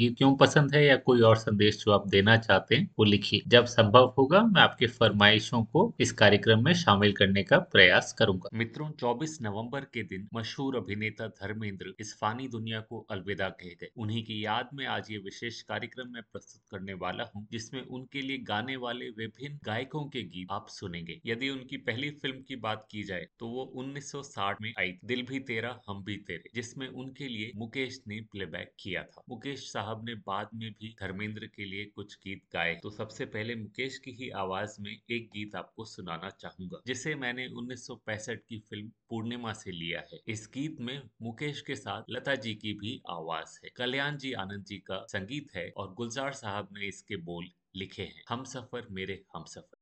गीत क्यों पसंद है या कोई और संदेश जो आप देना चाहते हैं, वो लिखिए। जब संभव होगा, मैं आपके फरमाइशों को इस कार्यक्रम में शामिल करने का प्रयास करूँगा। मित्रों 24 नवंबर के दिन मशहूर अभिनेता धर्मेंद्र इस फानी दुनिया को अलविदा कह गए। उन्हीं की याद में आज ये विशेष कार्यक्रम में प्रस्तुत करने वाला हूँ, जिसमें उनके लिए गाने वाले विभिन्न गायकों के गीत आप सुनेंगे। यदि उनकी पहली फ़िल्म की बात की जाए तो वो उन्नीस सौ साठ में आई दिल भी तेरा, हम भी तेरे, जिसमें उनके लिए मुकेश ने प्लेबैक किया था। मुकेश साहब ने बाद में भी धर्मेंद्र के लिए कुछ गीत गाए। तो सबसे पहले मुकेश की ही आवाज़ में एक गीत आपको सुनाना चाहूँगा, जिसे मैंने उन्नीस सौ पैंसठ की फ़िल्म पूर्णिमा से लिया है। इस गीत में मुकेश के साथ लता जी की भी आवाज़ है। कल्याण जी आनंद जी का संगीत है और गुलजार साहब ने इसके बोल लिखे हैं, हम सफ़र मेरे हम सफ़र।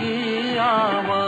की आवा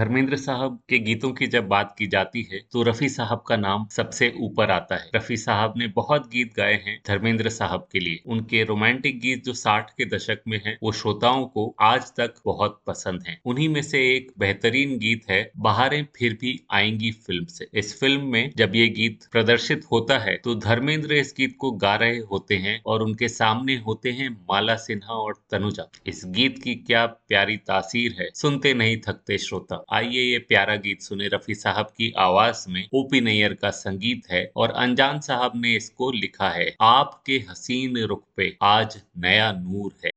धर्मेंद्र साहब के गीतों की जब बात की जाती है तो रफी साहब का नाम सबसे ऊपर आता है। रफी साहब ने बहुत गीत गाए हैं धर्मेंद्र साहब के लिए। उनके रोमांटिक गीत जो साठ के दशक में हैं, वो श्रोताओं को आज तक बहुत पसंद हैं। उन्हीं में से एक बेहतरीन गीत है, बहारें फिर भी आएँगी फ़िल्म से। इस फ़िल्म में जब ये गीत प्रदर्शित होता है तो धर्मेंद्र इस गीत को गा रहे होते हैं और उनके सामने होते हैं माला सिन्हा और तनुजा। इस गीत की क्या प्यारी तासीर है, सुनते नहीं थकते श्रोता। आइए ये प्यारा गीत सुने रफी साहब की आवाज़ में ओपी नैयर का संगीत है और अनजान साहब ने इसको लिखा है, आपके हसीन रुख पे आज नया नूर है।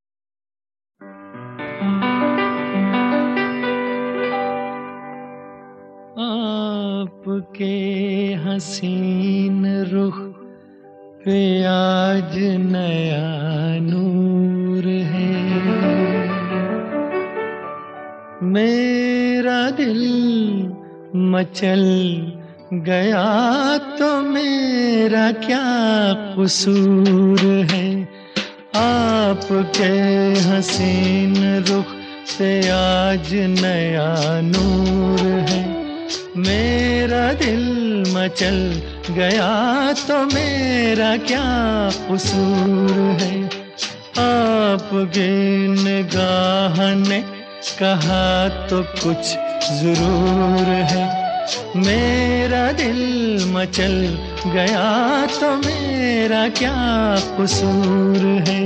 आपके हसीन रुख पे आज नया नूर है। मेरा दिल मचल गया तो मेरा क्या कसूर है? आपके हसीन रुख से आज नया नूर है। मेरा दिल मचल गया तो मेरा क्या कसूर है? आपके निगाह ने कहा तो कुछ ज़रूर है। मेरा दिल मचल गया तो मेरा क्या कसूर है?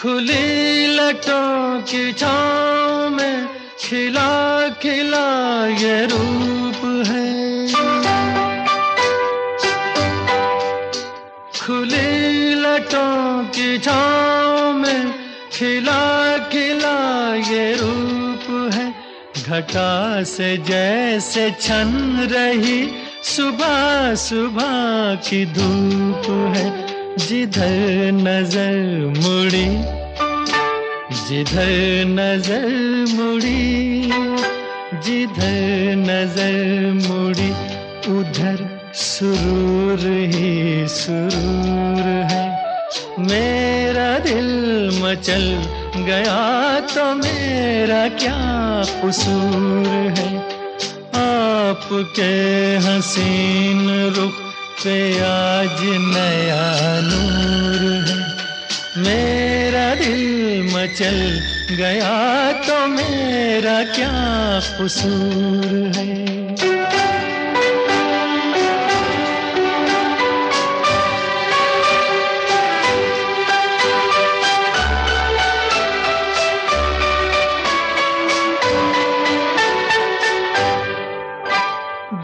खुली लटों की खिला खिला ये रूप है। खुली लटों की छाँव में खिला खिला ये रूप है। घटा से जैसे छन रही सुबह सुबह की धूप है। जिधर नज़र मुड़ी, जिधर नज़र मुड़ी जिधर नज़र मुड़ी, उधर सुरूर ही सुरूर है। मेरा दिल मचल गया तो मेरा क्या कसूर है? आपके हसीन रुख पे आज नया नूर है। मेरा दिल मचल गया तो मेरा क्या कसूर है?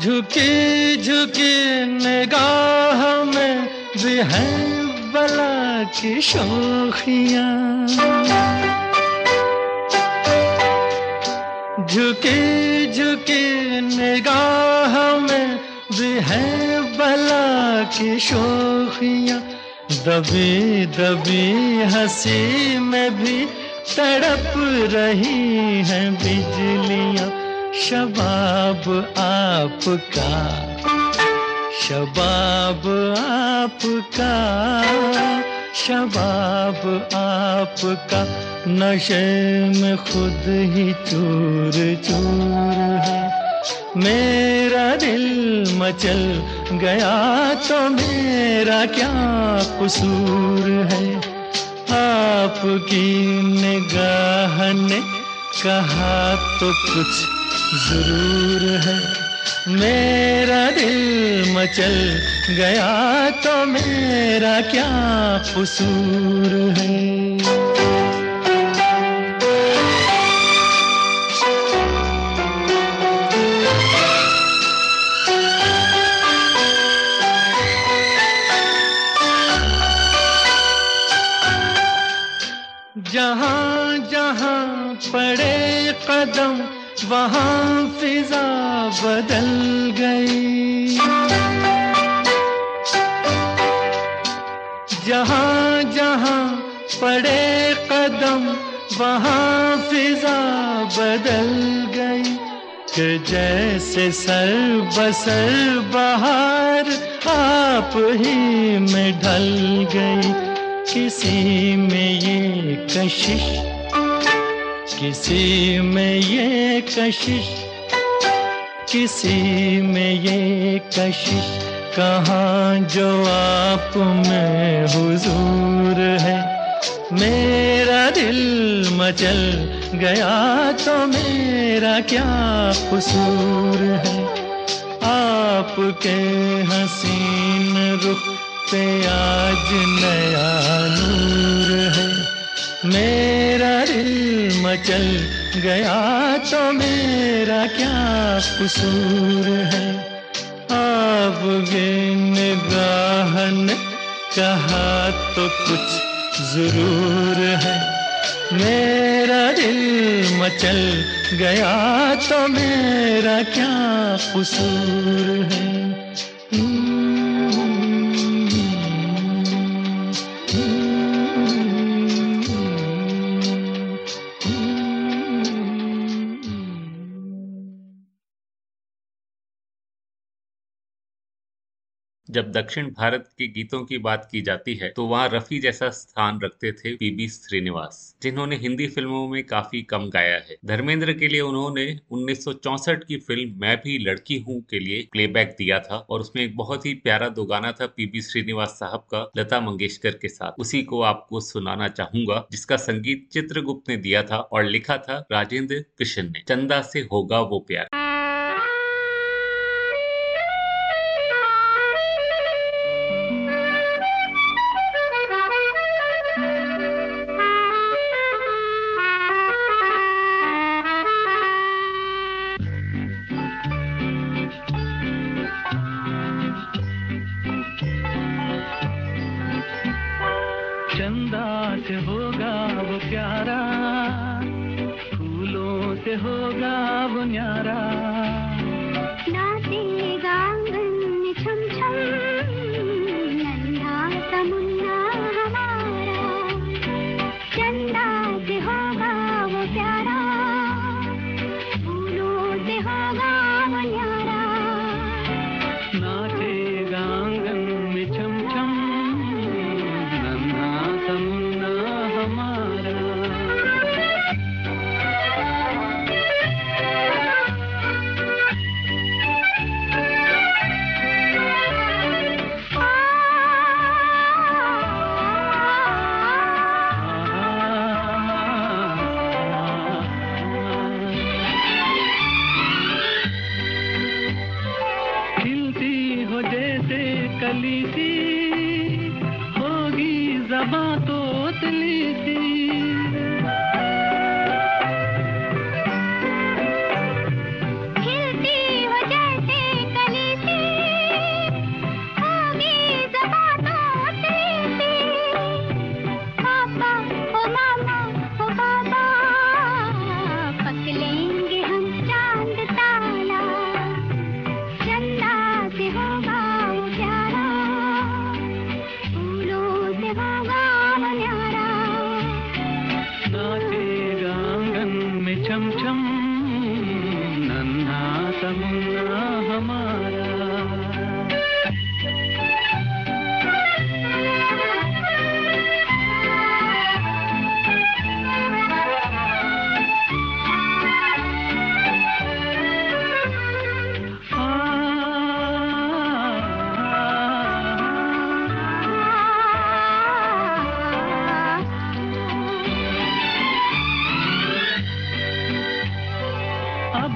झुकी झुकी निगाह में भी है बला की शोखियाँ। झुकी झुकी निगाह में भी है बला की शोखियाँ। दबी दबी हँसी में भी तड़प रही हैं बिजलियाँ। शबाब आपका शबाब आपका। शबाब आपका नशे में खुद ही चूर चूर है। मेरा दिल मचल गया तो मेरा क्या कसूर है? आपकी निगाह ने कहा तो कुछ ज़रूर है। मेरा दिल मचल गया तो मेरा क्या कसूर है? जहाँ जहाँ पड़े कदम वहाँ फिजा बदल गई। जहाँ जहाँ पड़े कदम, वहाँ फिजा बदल गई। कि जैसे सर बसर बहार आप ही में ढल गई। किसी में ये कशिश, किसी में ये कशिश, किसी में ये कशिश। कहाँ जो आप में हुजूर है? मेरा दिल मचल गया तो मेरा क्या कसूर है? आपके हसीन रुख पे आज नया नूर है। मेरा दिल मचल गया तो मेरा क्या कसूर है? आप निगाहन कहा तो कुछ ज़रूर है। मेरा दिल मचल गया तो मेरा क्या कसूर है? जब दक्षिण भारत के गीतों की बात की जाती है तो वहाँ रफी जैसा स्थान रखते थे पीबी श्रीनिवास, जिन्होंने हिंदी फ़िल्मों में काफ़ी कम गाया है। धर्मेंद्र के लिए उन्होंने 1964 की फ़िल्म मैं भी लड़की हूँ के लिए प्लेबैक दिया था, और उसमें एक बहुत ही प्यारा दो गाना था पीबी श्रीनिवास साहब का, लता मंगेशकर के साथ। उसी को आपको सुनाना चाहूँगा, जिसका संगीत चित्रगुप्त ने दिया था और लिखा था राजेंद्र कृष्ण ने। चंदा से होगा वो प्यार।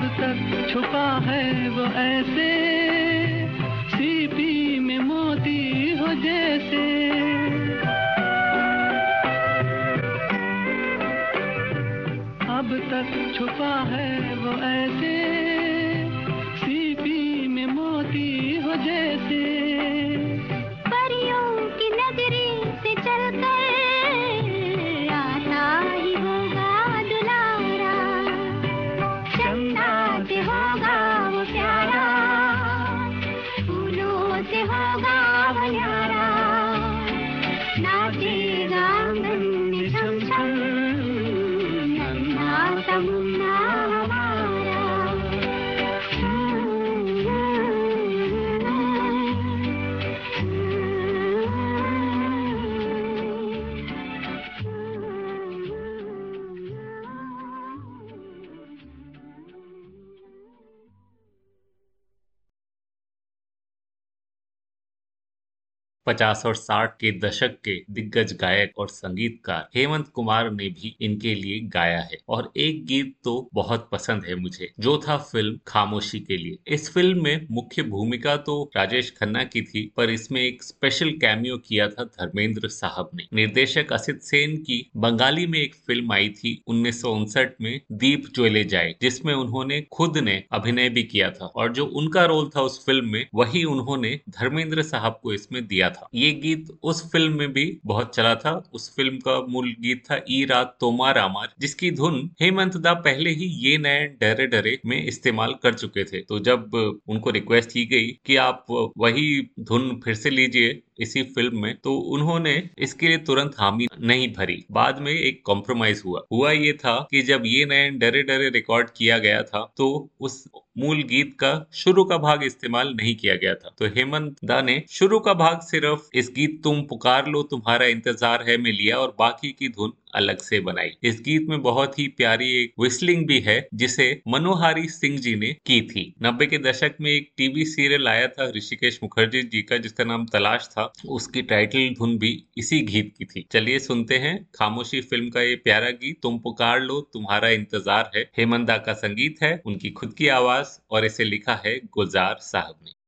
अब तक छुपा है वो ऐसे, सीपी में मोती हो जैसे। अब तक छुपा है 50 और 60 के दशक के दिग्गज गायक और संगीतकार हेमंत कुमार ने भी इनके लिए गाया है। और एक गीत तो बहुत पसंद है मुझे, जो था फ़िल्म खामोशी के लिए। इस फ़िल्म में मुख्य भूमिका तो राजेश खन्ना की थी, पर इसमें एक स्पेशल कैमियो किया था धर्मेंद्र साहब ने। निर्देशक असित सेन की बंगाली में एक फ़िल्म आई थी उन्नीस सौ उनसठ में दीप ज्वेले जाए, जिसमें उन्होंने खुद ने अभिनय भी किया था। और जो उनका रोल था उस फ़िल्म में, वही उन्होंने धर्मेंद्र साहब को इसमें दिया था। ये गीत उस फ़िल्म में भी बहुत चला था। उस फ़िल्म का मूल गीत था ई रात तोमार आमार जिसकी धुन हेमंत दा पहले ही ये नए डरे डरे में इस्तेमाल कर चुके थे। तो जब उनको रिक्वेस्ट की गई कि आप वही धुन फिर से लीजिए इसी फ़िल्म में तो उन्होंने इसके लिए तुरंत हामी नहीं भरी। बाद में एक कॉम्प्रोमाइज हुआ। हुआ ये था कि जब ये नए डरे डरे रिकॉर्ड किया गया था तो उस मूल गीत का शुरू का भाग इस्तेमाल नहीं किया गया था। तो हेमंत दा ने शुरू का भाग सिर्फ़, इस गीत तुम पुकार लो, तुम्हारा इंतज़ार है, में लिया और बाकी की धुन अलग से बनाई। इस गीत में बहुत ही प्यारी एक विस्लिंग भी है, जिसे मनोहारी सिंह जी ने की थी। नब्बे के दशक में एक टीवी सीरियल आया था ऋषिकेश मुखर्जी जी का, जिसका नाम तलाश था। उसकी टाइटल धुन भी इसी गीत की थी। चलिए सुनते हैं खामोशी फ़िल्म का ये प्यारा गीत, तुम पुकार लो, तुम्हारा इंतज़ार है। हेमंदा का संगीत है, उनकी खुद की आवाज़, और इसे लिखा है गुलजार साहब ने।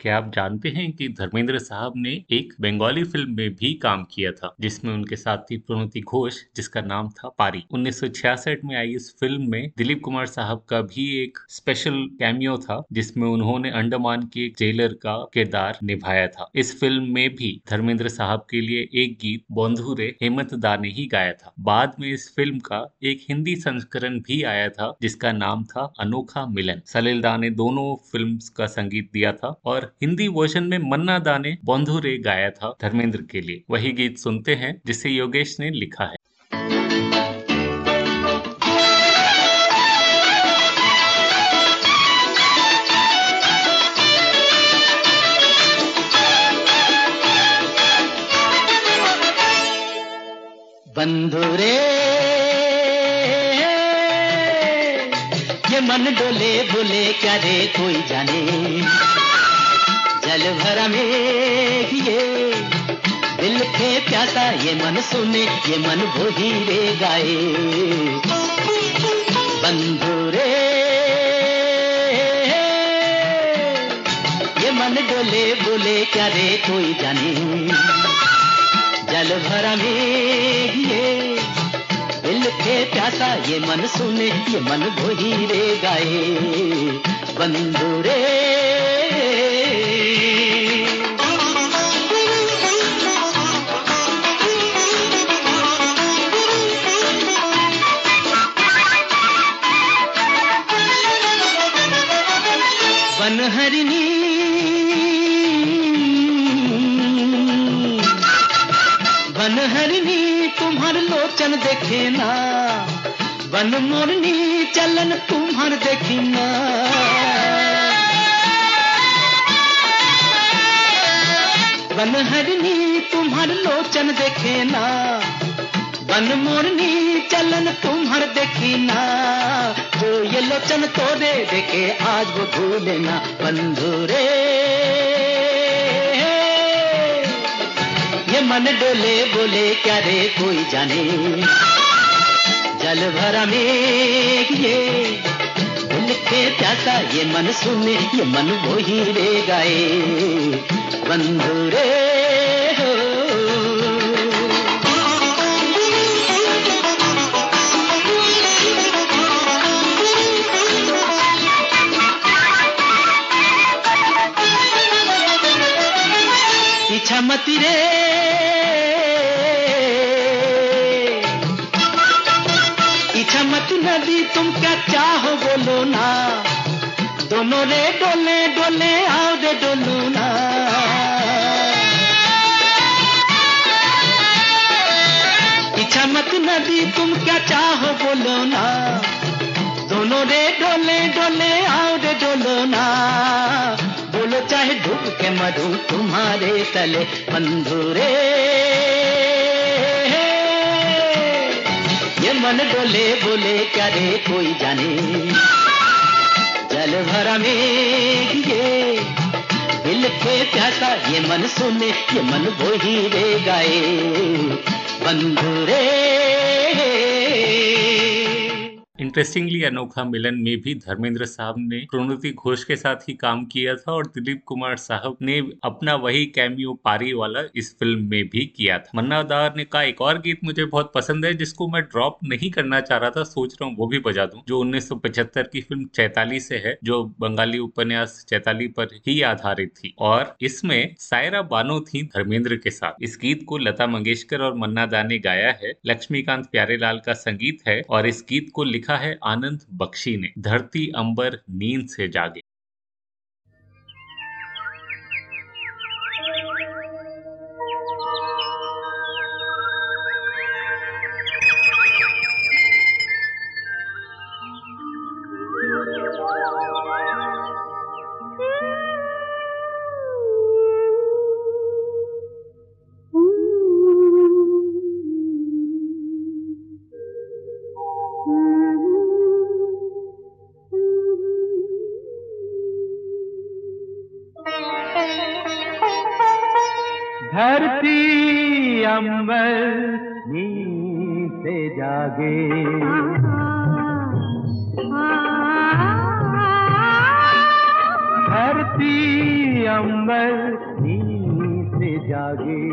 क्या आप जानते हैं कि धर्मेंद्र साहब ने एक बंगाली फ़िल्म में भी काम किया था, जिसमें उनके साथ थी प्रणति घोष, जिसका नाम था पारी। 1966 में आई इस फ़िल्म में दिलीप कुमार साहब का भी एक स्पेशल कैमियो था, जिसमें उन्होंने अंडमान के जेलर का किरदार निभाया था। इस फ़िल्म में भी धर्मेंद्र साहब के लिए एक गीत, बंधुरे, हेमंत दा ने ही गाया था। बाद में इस फ़िल्म का एक हिंदी संस्करण भी आया था, जिसका नाम था अनोखा मिलन। सलील दा ने दोनों फ़िल्म का संगीत दिया था और हिंदी वर्जन में मन्ना दा ने बंधुरे गाया था धर्मेंद्र के लिए। वही गीत सुनते हैं, जिसे योगेश ने लिखा है। बंधुरे, ये मन डोले बोले क्या रे कोई जाने। जल भरा में ये दिल के प्यासा, ये मन सुने, ये मन वही रे गाए। बंधुरे, ये मन डोले बोले क्या रे कोई जाने। जल भरा में ये दिल के प्यासा, ये मन सुने, ये मन वही रे गाए। बंधुरे बनहरिनी बनहरिनी तुम्हार लोचन देखे ना। बन मोरनी, चलन तुम्हार देखी ना। बनहरिनी तुम्हार लोचन देखे ना। बन मोरनी चलन तुम्हार देखी ना जो ये लोचन तोरे देखे, आज वो भूले ना बंधुरे। ये मन डोले बोले क्या रे कोई जाने। जल भरा में ये के प्यासा ये मन सुने, ये मन वो ही रे गाए। बंधुरे। मती रे। पीछा मत नदी, तुम क्या चाहो बोलो ना। दोनों रे डोले डोले, आओ रे डोलो ना। पीछा मत नदी, तुम क्या चाहो बोलो ना। दोनों रे डोले डोले, आओ रे डोलो ना। चाहे डूब के मरू तुम्हारे तले बंधुरे। ये मन डोले बोले करे कोई जाने? जल भरा में ये, दिल के प्यासा ये मन सुने, ये मन वो ही रे गाए। बंधुरे इंटरेस्टिंगली अनोखा मिलन में भी धर्मेंद्र साहब ने प्रणति घोष के साथ ही काम किया था और दिलीप कुमार साहब ने अपना वही कैमियो पारी वाला इस फ़िल्म में भी किया था। मन्ना दार ने कहा, एक और गीत मुझे बहुत पसंद है, जिसको मैं ड्रॉप नहीं करना चाह रहा था, सोच रहा हूँ वो भी बजा दूँ, जो 1975 की फ़िल्म चैताली से है, जो बंगाली उपन्यास चैताली पर ही आधारित थी। और इसमें सायरा बानो थी धर्मेंद्र के साथ। इस गीत को लता मंगेशकर और मन्ना दा ने गाया है। लक्ष्मीकांत प्यारेलाल का संगीत है और इस गीत को लिखा है आनंद बख्शी ने धरती अंबर नींद से जागे। अंबर नींद से जागे। धरती अंबर नींद से जागे।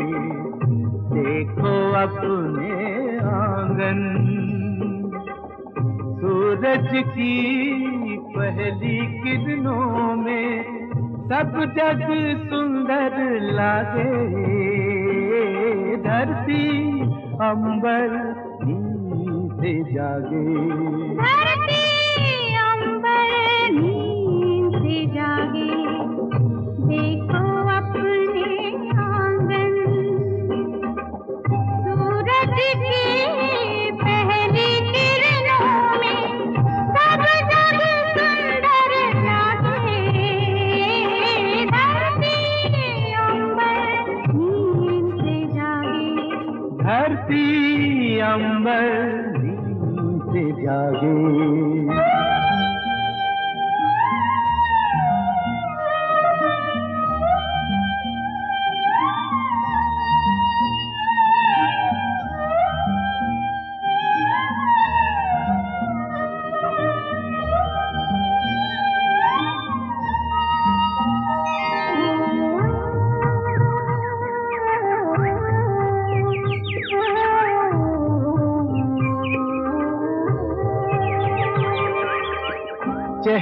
देखो अपने आँगन। सूरज की पहली किरणों में सब जग सुंदर लागे। धरती अंबर नींद से जागे। धरती अंबर नींद से जागे। अंबर से जागे।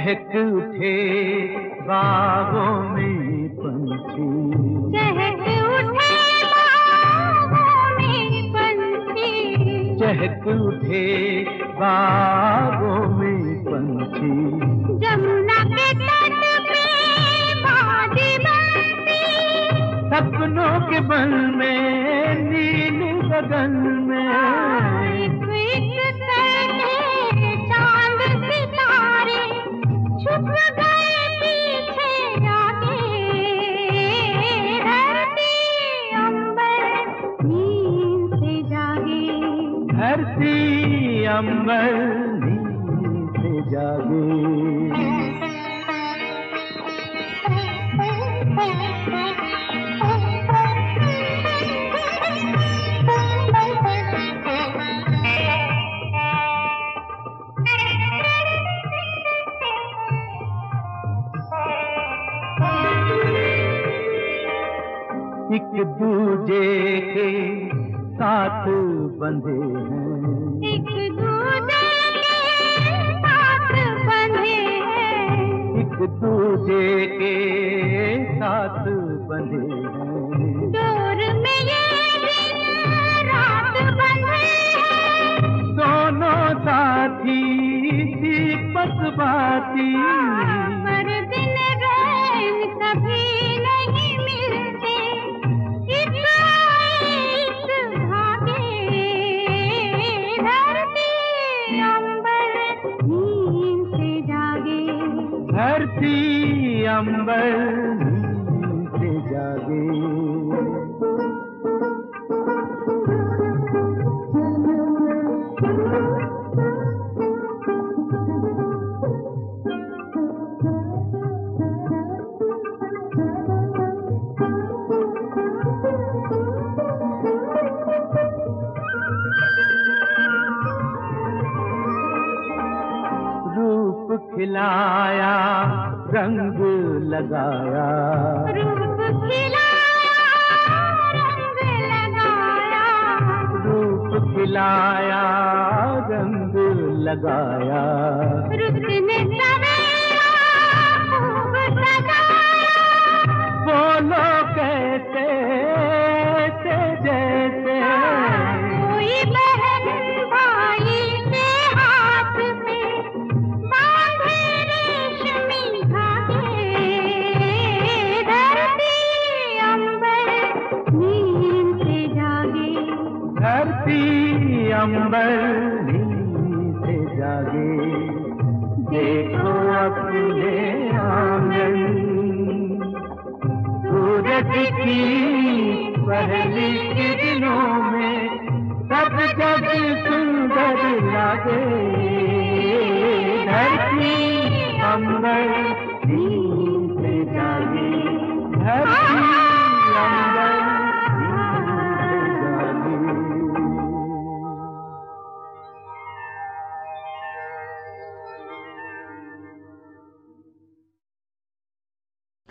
चहक उठे बागों में पंछी। चहक उठे बागों में पंछी। चहक उठे बागों में पंछी। जमुना के तट पे बाजी बनती। सपनों के बन में नील गगन अंबर नींद से जागे। एक दूजे के साथ बंधे हैं। दूजे के साथ बंधे हैं। डोर में ये रात बंधे दोनों साथी दीपक बाती अंबर खिलाया रंग लगाया। बोलो कैसे अंबर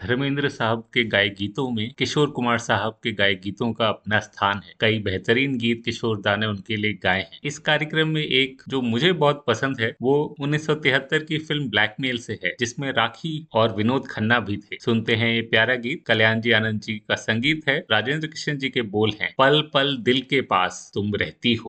धर्मेंद्र साहब के गाय गीतों में किशोर कुमार साहब के गाय गीतों का अपना स्थान है। कई बेहतरीन गीत किशोर दा ने उनके लिए गाए हैं। इस कार्यक्रम में एक जो मुझे बहुत पसंद है, वो 1973 की फ़िल्म ब्लैकमेल से है, जिसमें राखी और विनोद खन्ना भी थे। सुनते हैं ये प्यारा गीत। कल्याण जी आनंद जी का संगीत है, राजेंद्र कृष्ण जी के बोल हैं, पल पल दिल के पास तुम रहती हो।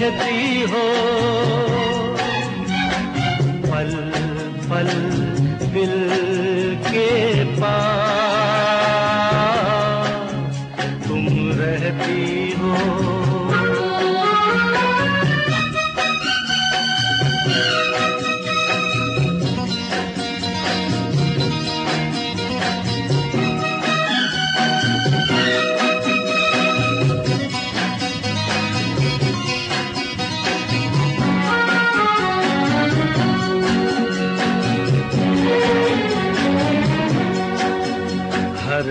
कहती हो। पल पल दिल के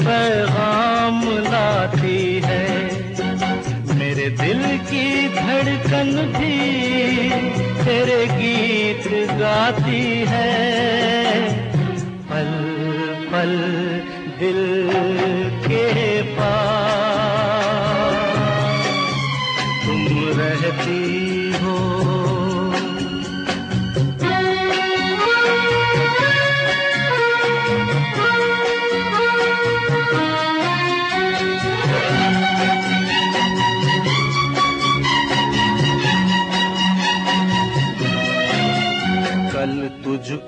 पैगाम लाती है। मेरे दिल की धड़कन भी तेरे गीत गाती है। पल पल दिल के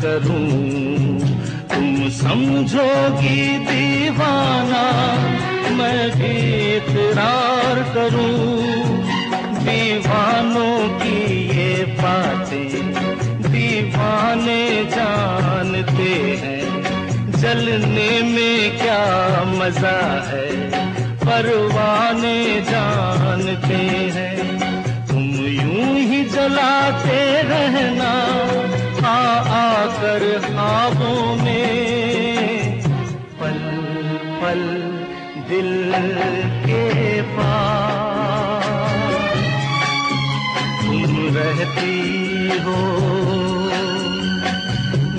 करूँ तुम समझोगी दीवाना, मैं भी इकरार करूँ। दीवानों की ये बातें, दीवाने जानते हैं। जलने में क्या मज़ा है, परवाने जानते हैं। तुम यूँ ही जलाते रहना। हर ख्वाबों में पल पल दिल के पास। तुम रहती हो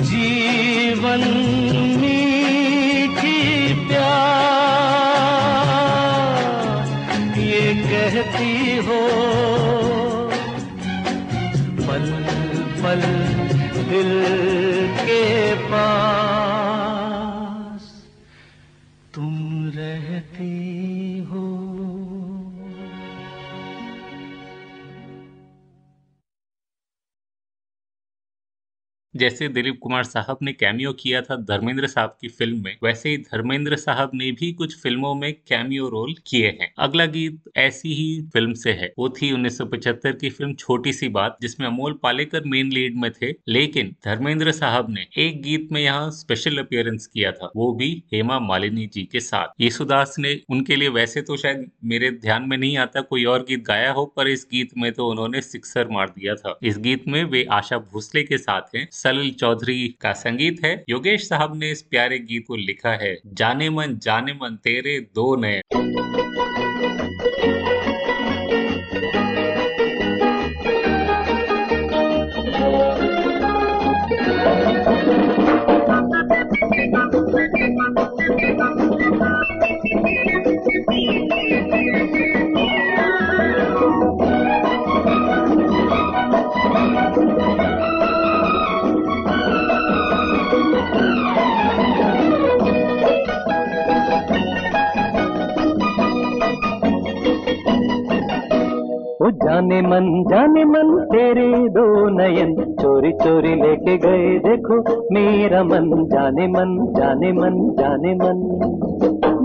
जीवन जैसे दिलीप कुमार साहब ने कैमियो किया था धर्मेंद्र साहब की फ़िल्म में, वैसे ही धर्मेंद्र साहब ने भी कुछ फ़िल्मों में कैमियो रोल किए हैं। अगला गीत ऐसी ही फ़िल्म से है। वो थी 1975 की फ़िल्म छोटी सी बात, जिसमें अमोल पालेकर मेन लीड में थे, लेकिन धर्मेंद्र साहब ने एक गीत में यहाँ स्पेशल अपियरेंस किया था, वो भी हेमा मालिनी जी के साथ। यीशुदास ने उनके लिए वैसे तो शायद मेरे ध्यान में नहीं आता कोई और गीत गाया हो, पर इस गीत में तो उन्होंने सिक्सर मार दिया था। इस गीत में वे आशा भोसले के साथ हैं सलिल चौधरी का संगीत है। योगेश साहब ने इस प्यारे गीत को लिखा है, जाने मन जाने मन तेरे दो नए जाने मन तेरे दो नयन। चोरी चोरी लेके गए देखो मेरा मन। जाने मन जाने मन जाने मन।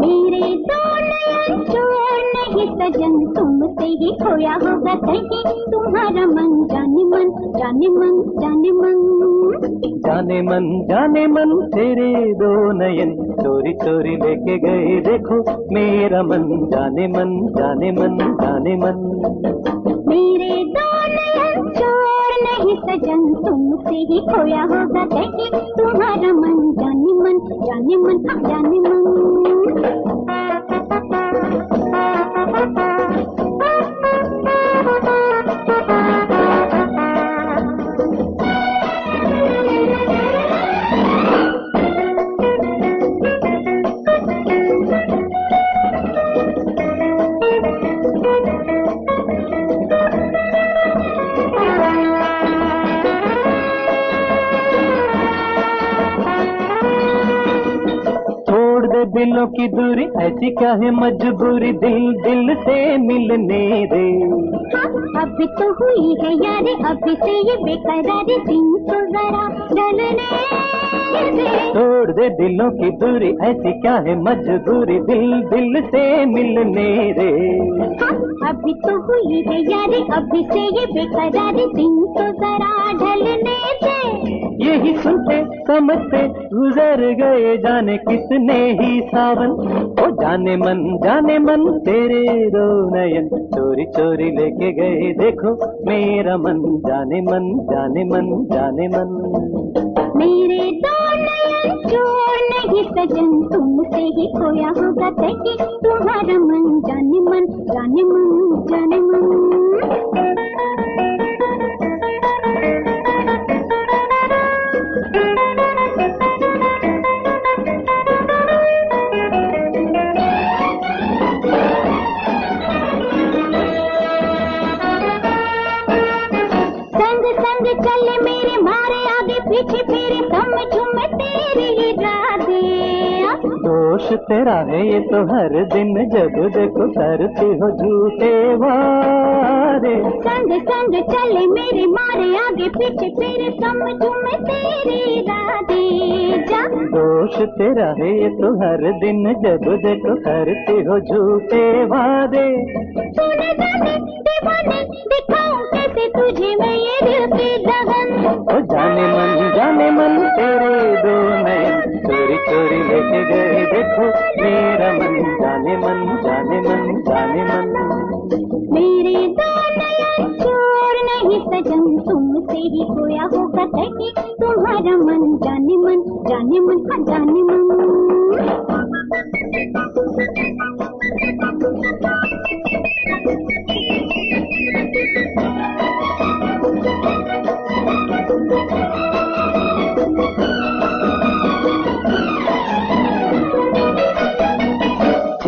मेरे दो नयन चोर नहीं सजन। तुमसे ही खोया होगा कहीं तुम्हारा मन जाने मन जाने मन जाने मन। जाने मन जाने मन तेरे दो नयन। चोरी चोरी लेके गए देखो मेरा मन। जाने मन जाने मन जाने मन। सजन तुमसे ही खोया होगा कहीं तुम्हारा मन जाने मन जाने मन जाने छोड़ दिलों की दूरी ऐसी क्या है? मजबूरी दिल दिल से मिलने दे। हाँ, अभी तो हुई है यार अभी से ये बेकरारी दिन तो जरा ढलने दे दिलों की दूरी ऐसी क्या है? मजबूरी दिल दिल से मिलने दे। हाँ, अभी तो हुई है यार अभी से ये बेकरारी दिन तो जरा ढलने दे। यही सुनते समझते गुजर गए जाने कितने ही सावन। ओ जाने मन जाने मन तेरे दो नयन। चोरी चोरी लेके गए देखो मेरा मन। जाने मन जाने मन जाने मन। मेरे दो नयन चोर नहीं सजन, तुमसे ही खोया होगा कहीं तुम्हारा मन, जाने मन जाने मन जाने मन। तेरा है ये तो हर दिन जब देखो करती हो झूठे वारे। संग संग चले मेरे मारे आगे पीछे फेरे समझू मैं तेरी इरादे जा। दोष तेरा है ये तो हर दिन जब देखो करती हो झूठे वादे। तूने जाने दीवाने दिखाऊँ कैसे तुझे मैं ये दिल की दहन। ओ जाने मन जाने मन तेरे दो नयन। चोरी चोरी लेके गए देखो मेरा मन जाने मन जाने मन जाने मन। मेरे चोर नहीं सजन तुमसे ही खोया होगा कहीं तुम्हारा मन जाने मन जाने मन हाँ, जाने मन।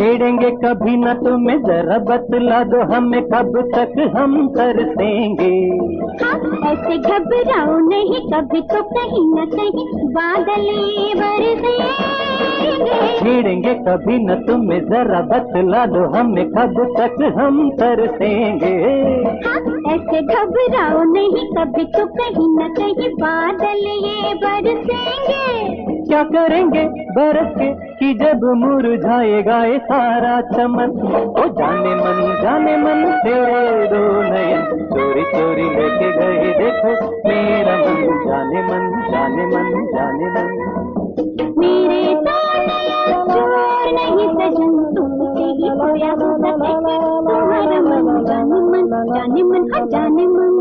छेड़ेंगे कभी न तुम्हें जरा बतला दो हमें कब तक हम तरसेंगे हाँ, ऐसे घबराओ नहीं कभी तो कहीं न कहीं बादल छेड़ेंगे कभी न तुम्हें जरा बतला दो हमें कब तक हम तरसेंगे हाँ, ऐसे घबराओ नहीं कभी तो कहीं न कहीं बादल ये बरसेंगे क्या करेंगे बरस के कि जब मुरझाएगा ये सारा चमन। ओ जाने मन जाने मन तेरे दो नयन। चोरी चोरी लेके गए देखो मेरा मन। जाने मन जाने मन जाने मन। मेरे तो नया चोर नहीं सजन, तुमसे ही खोया हो। सके तुम्हारा मन, जाने मन जाने मन जाने मन।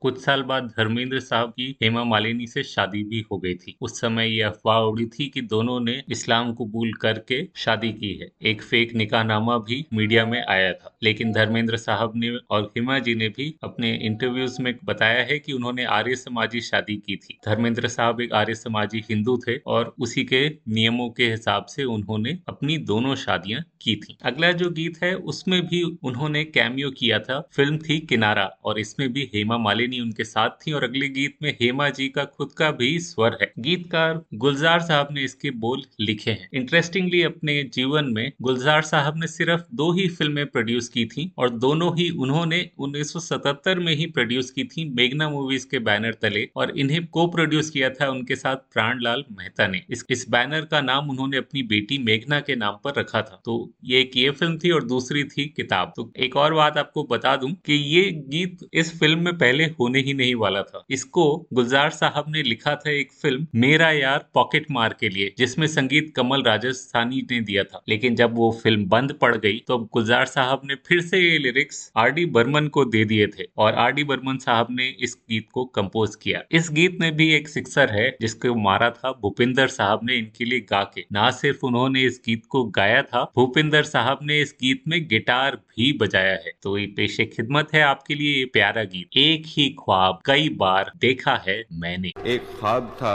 कुछ साल बाद धर्मेंद्र साहब की हेमा मालिनी से शादी भी हो गई थी। उस समय ये अफवाह उड़ी थी कि दोनों ने इस्लाम कबूल करके शादी की है। एक फेक निकाहनामा भी मीडिया में आया था। लेकिन धर्मेंद्र साहब ने और हेमा जी ने भी अपने इंटरव्यूज़ में बताया है कि उन्होंने आर्य समाजी शादी की थी। धर्मेंद्र साहब एक आर्य समाजी हिंदू थे और उसी के नियमों के हिसाब से उन्होंने अपनी दोनों शादियाँ की थी। अगला जो गीत है, उसमें भी उन्होंने कैमियो किया था, फ़िल्म थी किनारा और इसमें भी हेमा मालिनी उनके साथ थी और अगले गीत में हेमा जी का खुद का भी स्वर है। गीतकार गुलजार साहब ने इसके बोल लिखे हैं। इंटरेस्टिंगली अपने जीवन में गुलजार साहब ने सिर्फ़ दो ही फ़िल्में प्रोड्यूस की थी और दोनों ही उन्होंने 1977 में ही प्रोड्यूस की थी मेघना मूवीज़ के बैनर तले और इन्हें को प्रोड्यूस किया था उनके साथ प्राणलाल मेहता ने। इस इस बैनर का नाम उन्होंने अपनी बेटी मेघना के नाम पर रखा था। तो ये एक ये फ़िल्म थी और दूसरी थी किताब। तो एक और बात आपको बता दूँ कि ये गीत इस फ़िल्म में पहले होने ही नहीं वाला था। इसको गुलजार साहब ने लिखा था एक फ़िल्म, मेरा यार पॉकेट मार के लिए, जिसमें संगीत कमल राजस्थानी ने दिया था। लेकिन जब वो फ़िल्म बंद पड़ गई तो गुलजार साहब ने फिर से ये लिरिक्स आर डी बर्मन को दे दिए थे, और आर डी बर्मन साहब ने इस गीत को कंपोज किया। इस गीत में भी एक सिक्सर है, जिसको मारा था भूपिंदर साहब ने इनके लिए गा के। ना सिर्फ़ उन्होंने इस गीत को गाया था, भूपिंदर साहब ने इस गीत में गिटार भी बजाया है। तो ये पेशे खिदमत है आपके लिए, ये प्यारा गीत। एक ही ख्वाब कई बार देखा है मैंने। एक ख्वाब था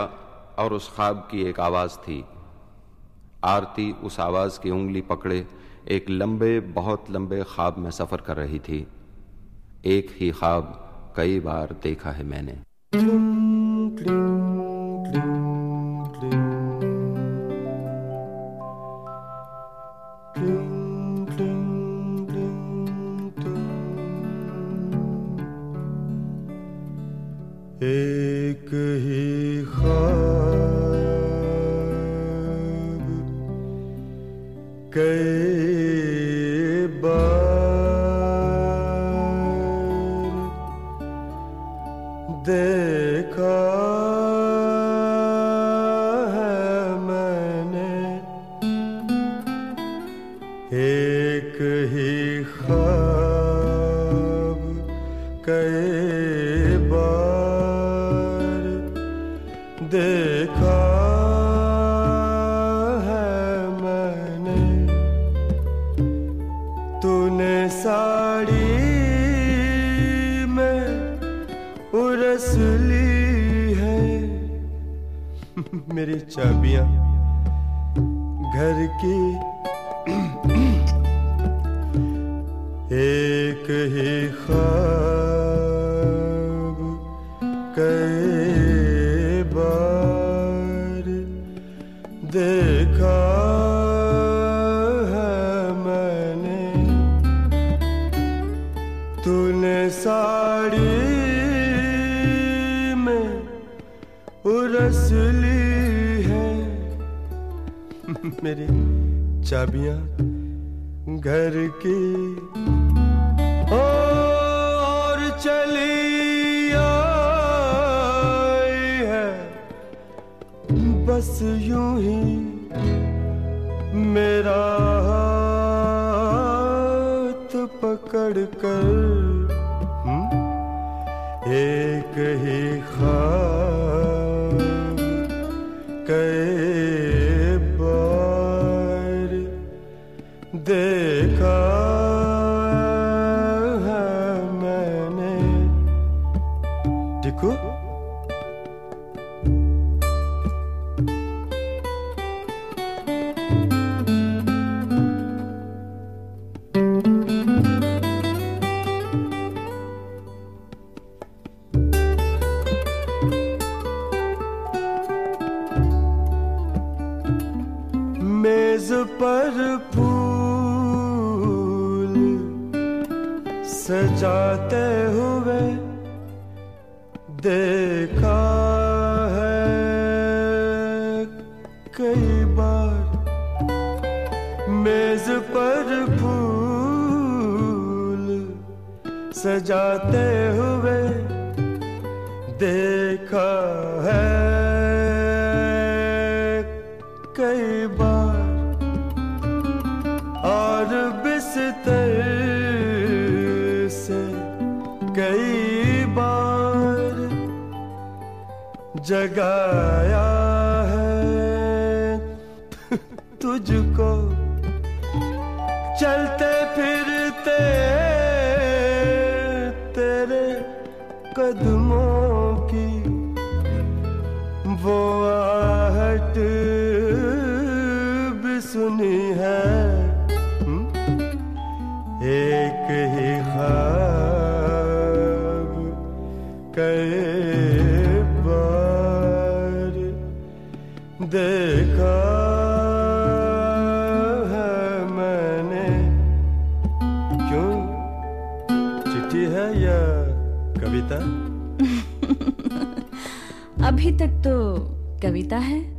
और उस ख्वाब की एक आवाज़ थी। आरती उस आवाज़ की उंगली पकड़े एक लंबे, बहुत लंबे ख्वाब में सफ़र कर रही थी। एक ही ख्वाब कई बार देखा है मैंने। उरस ली है। मेरी चाबियाँ घर की। एक ही ख्वाब। मेरी चाबियाँ घर की। और चली आई है। बस यूँ ही मेरा हाथ पकड़ कर सुनी है हम्म? एक ही खाब कई बार देखा है मैंने। क्यों? चिट्ठी है या कविता? अभी तक तो कविता है।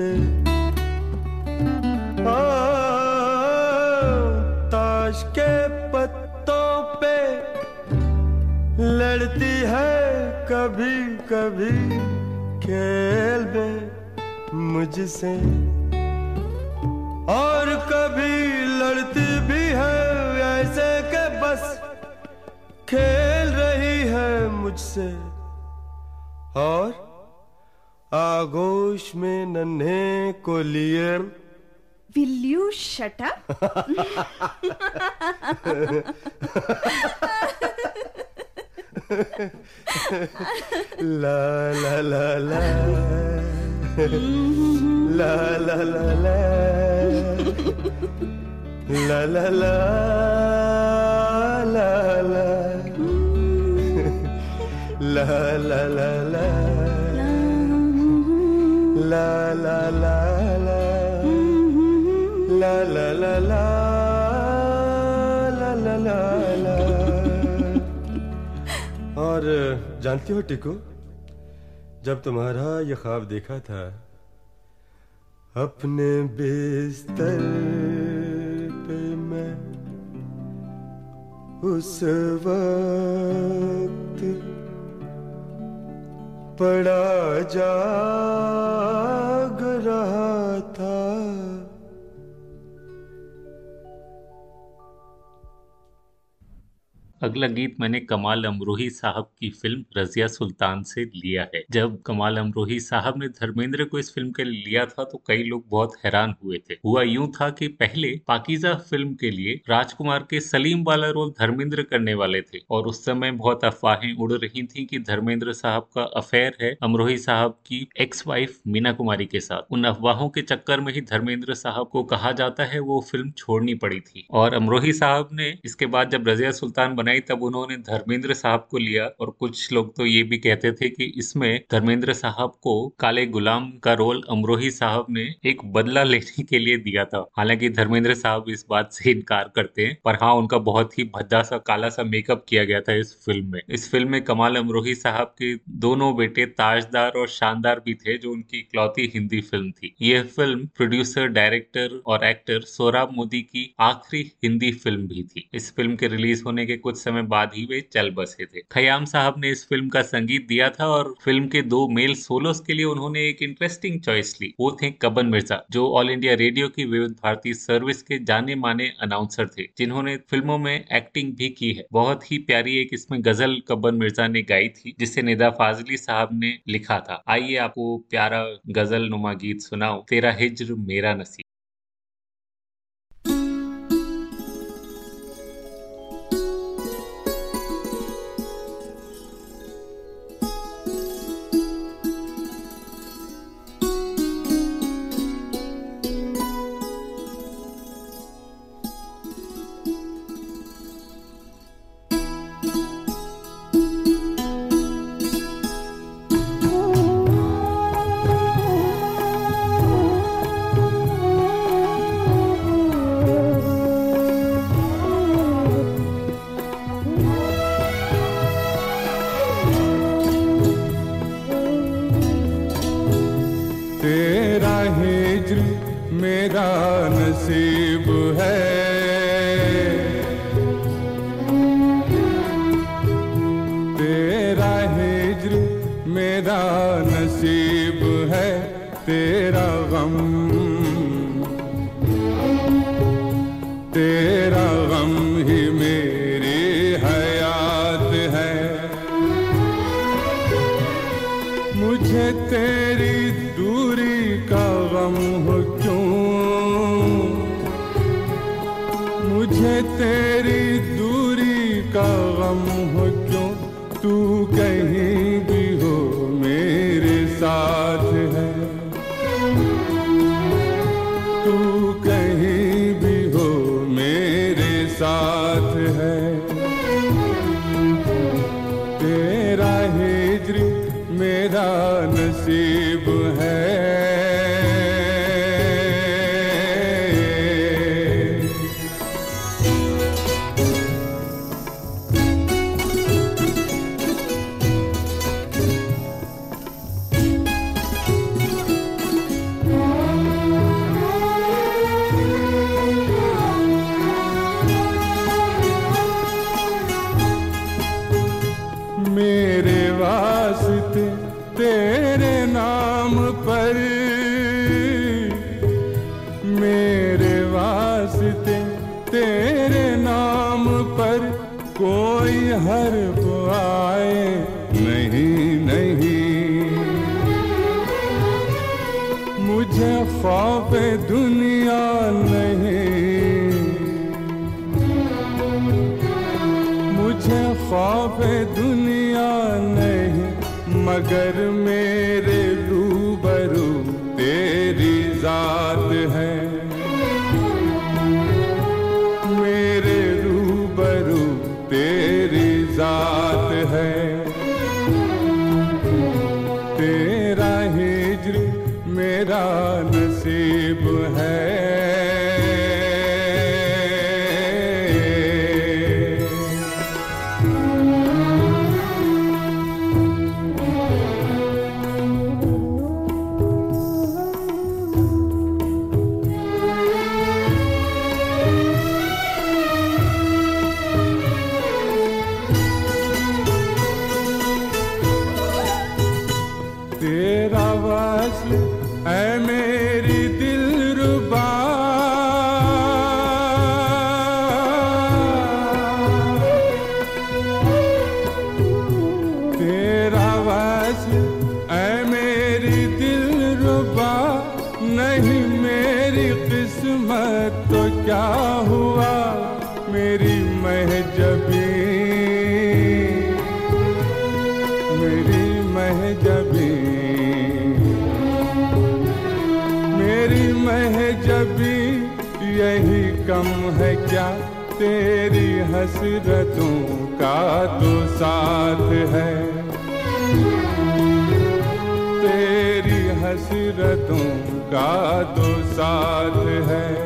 से। ताश के पत्तों पे लड़ती है कभी कभी खेल में मुझसे। और कभी लड़ती भी है ऐसे के बस खेल रही है मुझसे। और होश में नन्हे को लिए Will you shut up? la la la la la la la la la la la la la la la la la ला ला ला ला ला ला ला ला ला ला ला ला और, जानती हो टिकू, जब तुम्हारा ये ख्वाब देखा था, अपने बिस्तर पे मैं उस वक्त पड़ा जाग रहा था। अगला गीत मैंने कमाल अमरोही साहब की फ़िल्म रजिया सुल्तान से लिया है। जब कमाल अमरोही साहब ने धर्मेंद्र को इस फ़िल्म के लिए लिया था तो कई लोग बहुत हैरान हुए थे। हुआ यूँ था कि पहले पाकिजा फ़िल्म के लिए राजकुमार के सलीम वाला रोल धर्मेंद्र करने वाले थे, और उस समय बहुत अफवाहें उड़ रही थी की धर्मेंद्र साहब का अफेयर है अमरोही साहब की एक्स वाइफ मीना कुमारी के साथ। उन अफवाहों के चक्कर में ही धर्मेंद्र साहब को कहा जाता है वो फ़िल्म छोड़नी पड़ी थी। और अमरोही साहब ने इसके बाद जब रजिया सुल्तान बनाई तब उन्होंने धर्मेंद्र साहब को लिया और कुछ लोग तो ये भी कहते थे कि इसमें धर्मेंद्र साहब को काले गुलाम का रोल अमरोही साहब ने एक बदला लेने के लिए दिया था। हालाँकि धर्मेंद्र साहब इस बात से इनकार करते हैं, पर हाँ उनका बहुत ही भद्दा सा, काला सा मेकअप किया गया था इस फ़िल्म में। इस फ़िल्म में कमाल अमरोही साहब के दोनों बेटे ताजदार और शानदार भी थे, जो उनकी इकलौती हिंदी फ़िल्म थी। यह फ़िल्म प्रोड्यूसर डायरेक्टर और एक्टर सोराब मोदी की आखिरी हिंदी फ़िल्म भी थी। इस फ़िल्म के रिलीज़ होने के कुछ समय बाद ही वे चल बसे थे। खयाम साहब ने इस फ़िल्म का संगीत दिया था और फ़िल्म के दो मेल सोलोस के लिए उन्होंने एक इंटरेस्टिंग चॉइस ली। वो थे कबन मिर्ज़ा, जो ऑल इंडिया रेडियो की विविध भारती सर्विस के जाने माने अनाउंसर थे, जिन्होंने फ़िल्मों में एक्टिंग भी की है। बहुत ही प्यारी एक इसमें गज़ल कबन मिर्ज़ा ने गाई थी, जिसे निदा फाजली साहब ने लिखा था। आइए आपको प्यारा गज़ल नुमा गीत सुनाओ तेरा हिज्र मेरा नसीब। साथ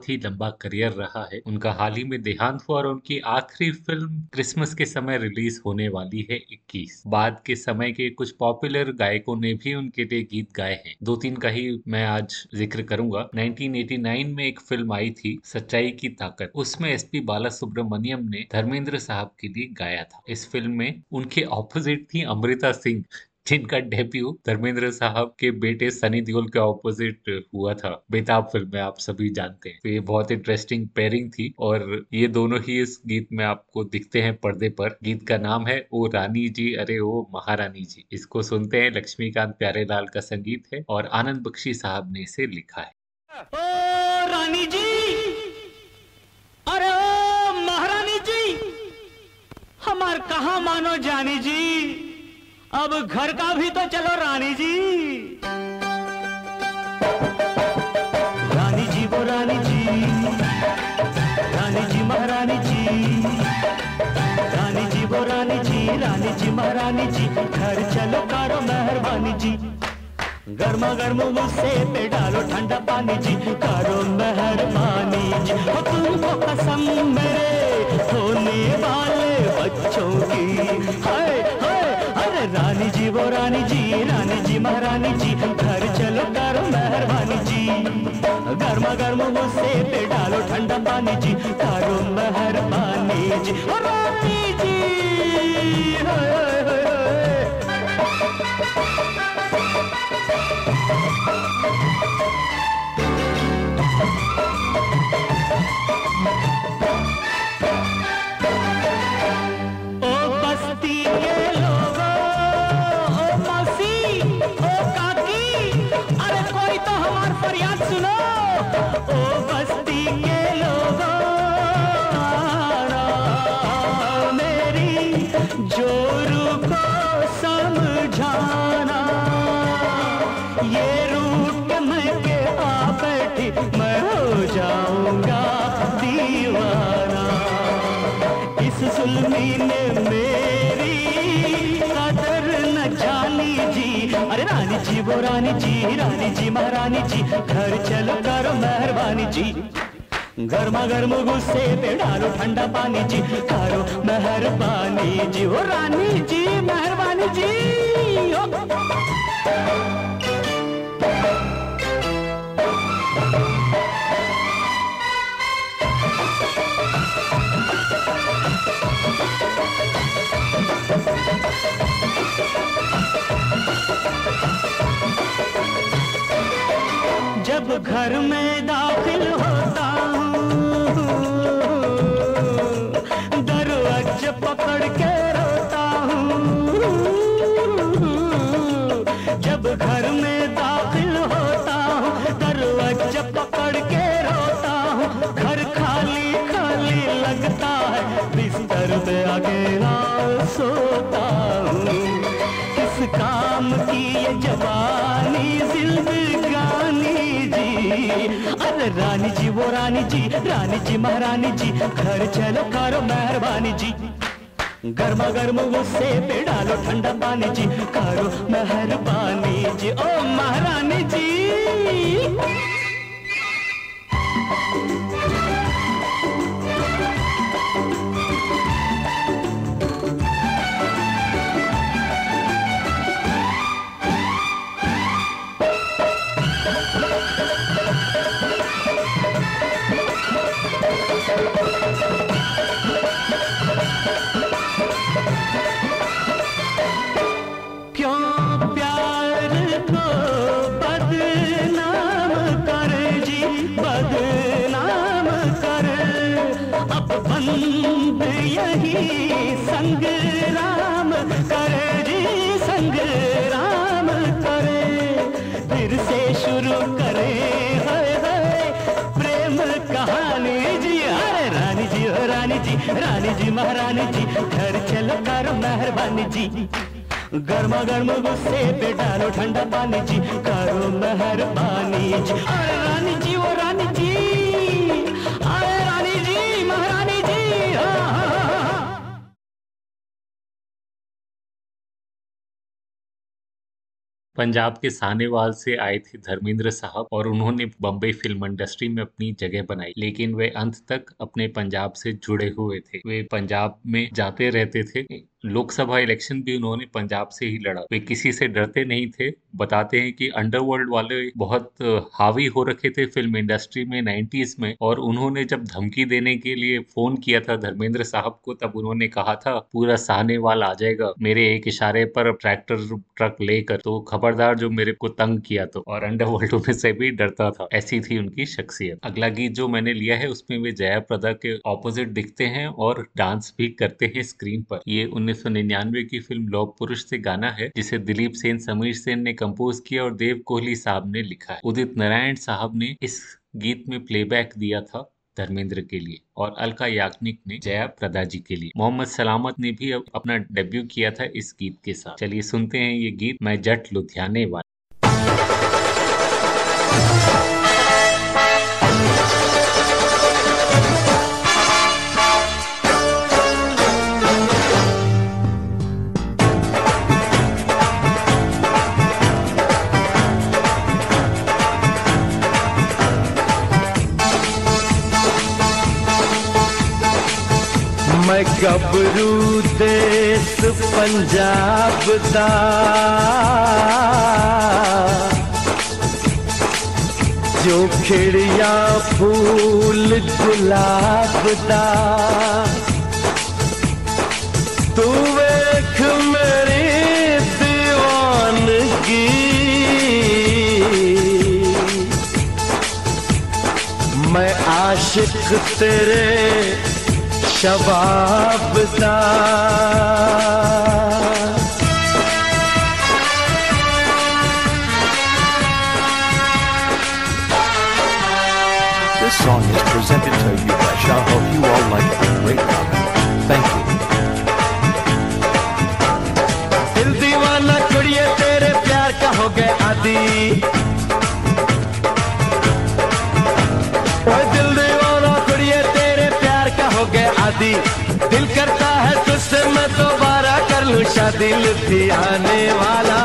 बहुत ही लंबा करियर रहा है। उनका हाल ही में देहांत हुआ और उनकी आखिरी फ़िल्म क्रिसमस के समय रिलीज़ होने वाली है 21 बाद के समय के कुछ पॉपुलर गायकों ने भी उनके लिए गीत गाए हैं। दो तीन का ही मैं आज ज़िक्र करूँगा। 1989 में एक फ़िल्म आई थी, सच्चाई की ताकत। उसमें एसपी बाला सुब्रमण्यम ने धर्मेंद्र साहब के लिए गाया था। इस फ़िल्म में उनके ऑपोजिट थी अमृता सिंह जिनका डेब्यू धर्मेंद्र साहब के बेटे सनी देओल के ऑपोजिट हुआ था। बेताब फ़िल्म में आप सभी जानते हैं। तो ये बहुत इंटरेस्टिंग पेयरिंग थी और ये दोनों ही इस गीत में आपको दिखते हैं पर्दे पर। गीत का नाम है, ओ रानी जी, अरे ओ महारानी जी। इसको सुनते हैं लक्ष्मीकांत प्यारेलाल का संगीत है और आनंद बख्शी साहब ने इसे लिखा है। ओ रानी जी, अरे ओ महारानी जी, हमार कहा मानो जानी जी? अब घर का भी तो चलो रानी जी। रानी जी वो रानी जी। रानी जी महारानी जी। रानी जी वो रानी जी। रानी जी महारानी जी। घर चलो करो मेहरबानी जी। गर्मा गर्म मुझसे पे डालो ठंडा पानी जी। करो मेहरबानी जी। हो तुमको कसम मेरे होने वाले बच्चों की। हाय रानी जी वो रानी जी रानी जी महारानी जी घर चलो करो मेहरबानी जी गर्मा गर्म मुझसे पे डालो ठंडा पानी जी करो मेहरबानी जी रानी जी अरे रानी जी, वो रानी जी रानी जी, महारानी जी, घर चलो करो मेहरबानी जी गर्मा गर्म गुस्से पे डालो ठंडा पानी जी, करो मेहरबानी जी, वो रानी जी, मेहरबानी जी, ओ। घर में दाखिल होता हूँ, दरवाज पकड़ के रोता हूँ। जब घर में दाखिल होता हूँ, दरवाज पकड़ के रोता हूँ। घर खाली खाली लगता है, बिस्तर पे अकेला सोता हूँ। काम की ये जवानी जिंदगानी जी। अरे रानी जी, वो रानी जी रानी जी महारानी जी, घर चलो करो मेहरबानी जी। गर्मा गर्म गुस्से पे डालो ठंडा पानी जी, करो मेहरबानी जी। ओ महारानी जी। Come on, come on. जी महारानी जी, घर चलो करो मेहरबानी जी। गर्मा गर्म गुस्से पे डालो ठंडा पानी जी, करो मेहरबानी जी। और रानी जी वो रानी जी। पंजाब के सानेवाल से आए थे धर्मेंद्र साहब और उन्होंने बम्बई फ़िल्म इंडस्ट्री में अपनी जगह बनाई। लेकिन वे अंत तक अपने पंजाब से जुड़े हुए थे। वे पंजाब में जाते रहते थे। लोकसभा इलेक्शन भी उन्होंने पंजाब से ही लड़ा। वे किसी से डरते नहीं थे, बताते हैं कि अंडरवर्ल्ड वाले बहुत हावी हो रखे थे फ़िल्म इंडस्ट्री में 90s में और उन्होंने जब धमकी देने के लिए फ़ोन किया था धर्मेंद्र साहब को, तब उन्होंने कहा था, पूरा साहनेवाल आ जाएगा मेरे एक इशारे पर ट्रैक्टर, ट्रक लेकर। तो खबरदार जो मेरे को तंग किया तो और अंडरवर्ल्ड में से भी डरता था, ऐसी थी उनकी शख्सियत। अगला गीत जो मैंने लिया है, उसमें वे जया प्रदा के ऑपोजिट दिखते हैं और डांस भी करते हैं स्क्रीन पर। ये 1999 की फ़िल्म लोक पुरुष से गाना है, जिसे दिलीप सेन, समीर सेन ने कंपोज किया और देव कोहली साहब ने लिखा है। उदित नारायण साहब ने इस गीत में प्लेबैक दिया था धर्मेंद्र के लिए और अलका याग्निक ने जया प्रदा जी के लिए। मोहम्मद सलामत ने भी अपना डेब्यू किया था इस गीत के साथ। चलिए सुनते हैं ये गीत, मैं जट लुधियाने वाला मैं गबरू देश पंजाब दा। जो खिड़िया फूल गुलाब दा। तू वेख मेरी दीवानगी। मैं आशिक तेरे शबाब दा This song is presented to you by Shah. Hope you all like it. Great job. Thank you. आदि दिल करता है तुझसे मैं दोबारा कर लूँ शादी लुधियाने वाला।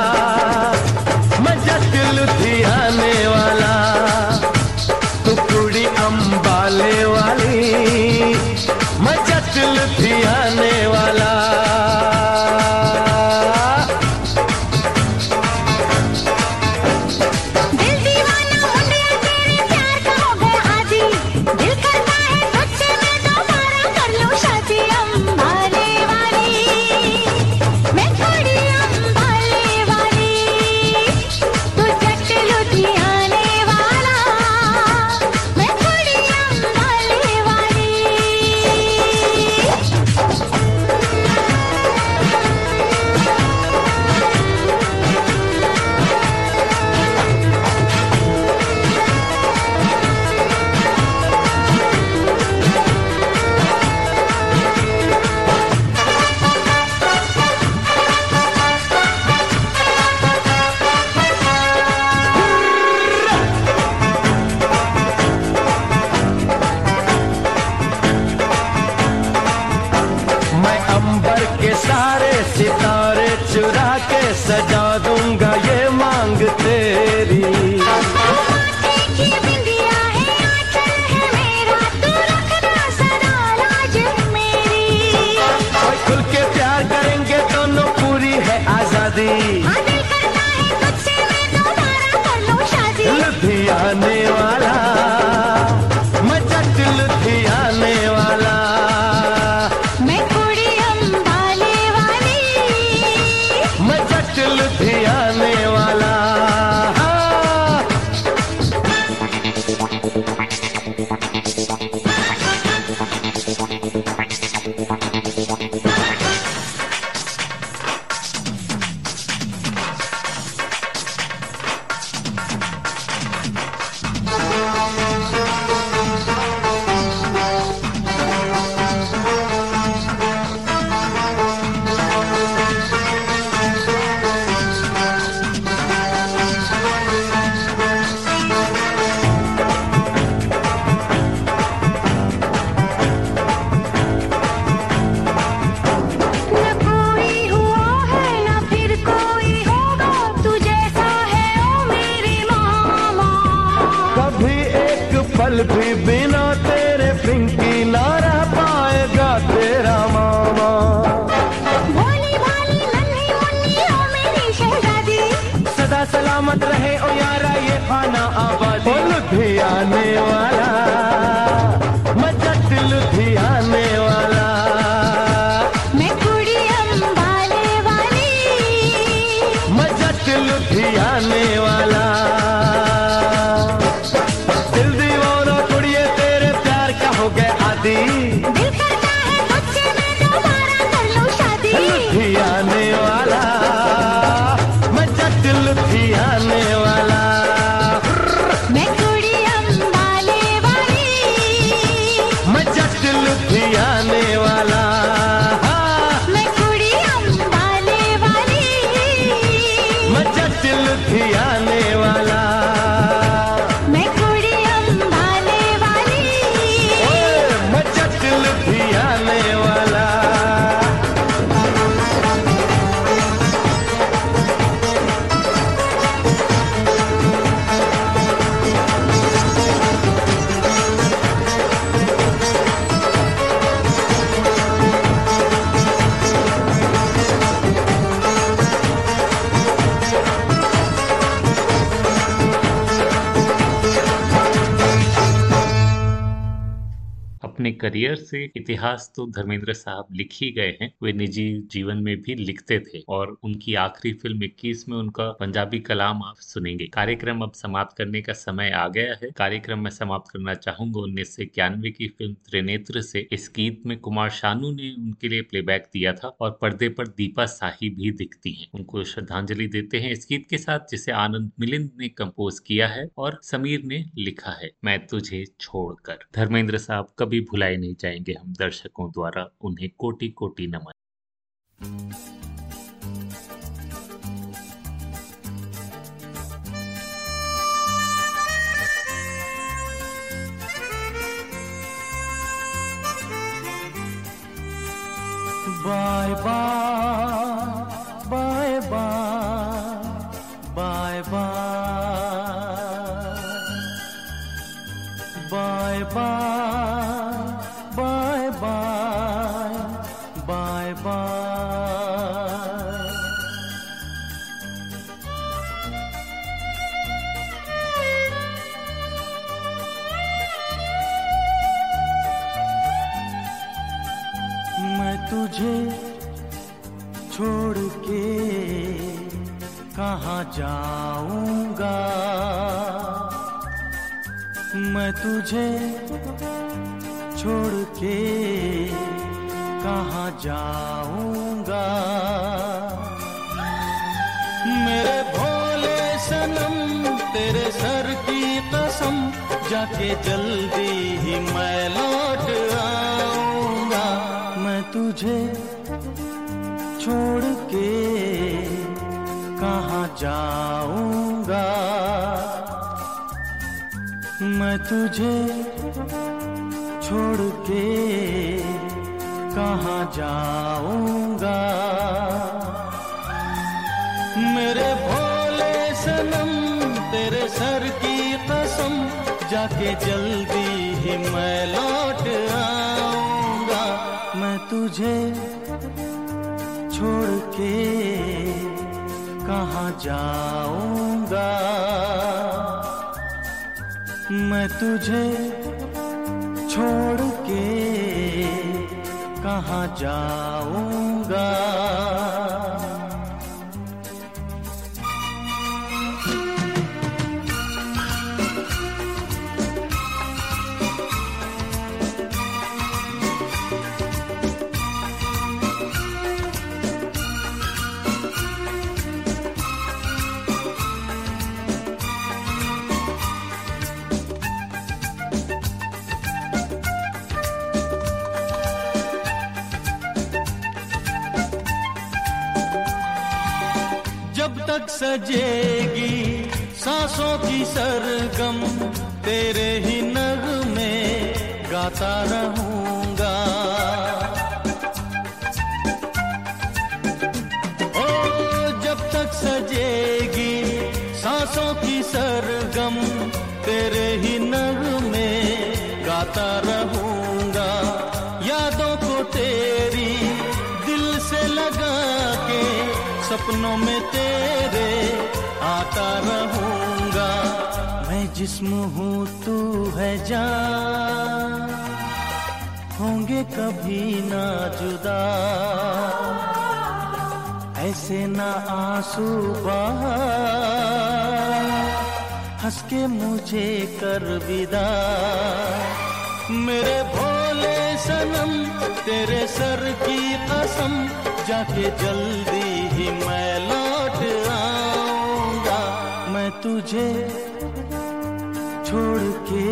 से इतिहास तो धर्मेंद्र साहब लिख ही गए हैं। वे निजी जीवन में भी लिखते थे और उनकी आखिरी फ़िल्म इक्कीस में उनका पंजाबी कलाम आप सुनेंगे। कार्यक्रम अब समाप्त करने का समय आ गया है। कार्यक्रम में समाप्त करना चाहूँगा उन्नीस सौ इक्यानवे की फ़िल्म त्रिनेत्र से। इस गीत में कुमार शानू ने उनके लिए प्लेबैक दिया था और पर्दे पर दीपा शाही भी दिखती हैं। उनको श्रद्धांजलि देते हैं इस गीत के साथ, जिसे आनंद मिलिंद ने कंपोज किया है और समीर ने लिखा है, मैं तुझे छोड़कर। धर्मेंद्र साहब कभी भुलाए नहीं जाएँगे हम दर्शकों द्वारा उन्हें कोटि कोटि नमन। बाय बाय जाऊँगा। मैं तुझे छोड़ के कहाँ जाऊँगा? मेरे भोले सनम, तेरे सर की कसम, जाके जल्दी ही मैं लौट आऊँगा। मैं तुझे छोड़ के जाऊँगा। मैं तुझे छोड़ के कहाँ जाऊँगा? मेरे भोले सनम, तेरे सर की कसम, जाके जल्दी ही मैं लौट आऊँगा। मैं तुझे छोड़ के कहाँ जाऊँगा? मैं तुझे छोड़ के कहाँ जाऊँगा? सजेगी। सांसों की सरगम तेरे ही नग में गाता रहूँगा। ओ, जब तक सजेगी सांसों की सरगम तेरे ही नग में गाता रहूँगा। यादों को तेरी दिल से लगा के सपनों में तेरे आता रहूँगा। मैं जिस्म हूँ, तू है जान। होंगे कभी ना जुदा। ऐसे ना आँसू हंस के मुझे कर विदा। मेरे भोले सनम, तेरे सर की कसम, जाके जल्दी ही मैं तुझे छोड़ के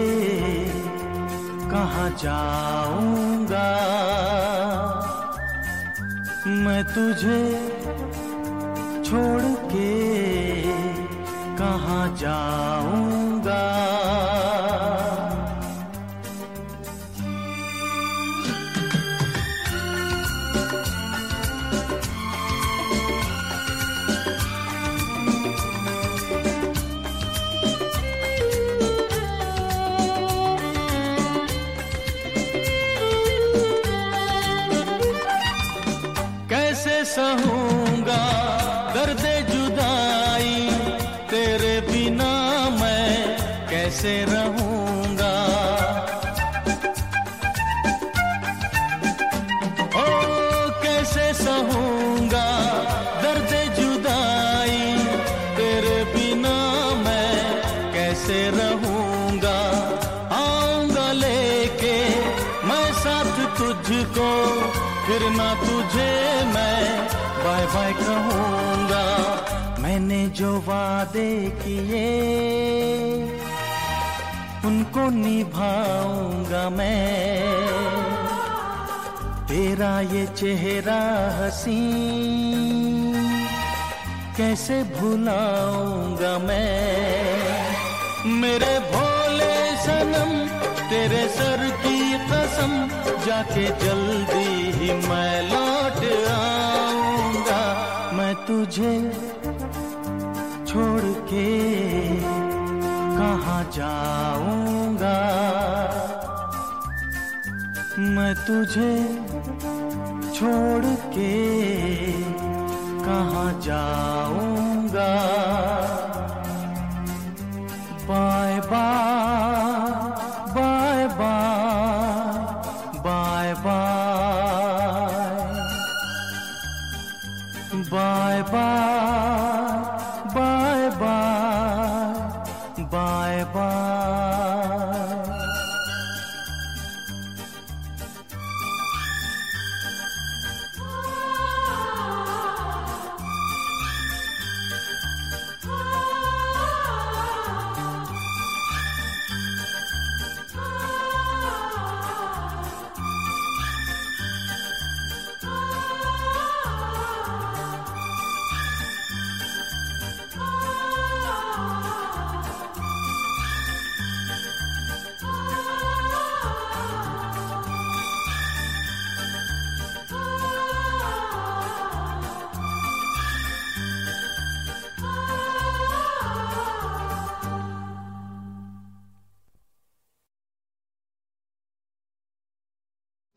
कहाँ जाऊँगा? मैं तुझे छोड़ के कहाँ जाऊँगा वादे किए। उनको निभाऊँगा मैं। तेरा ये चेहरा हसी, कैसे भुलाऊँगा मैं? मेरे भोले सनम, तेरे सर की कसम, जाके जल्दी ही मैं लौट आऊँगा। मैं तुझे छोड़ के कहाँ जाऊँगा? मैं तुझे छोड़ के कहाँ जाऊँगा? Bye bye bye bye bye bye. Bye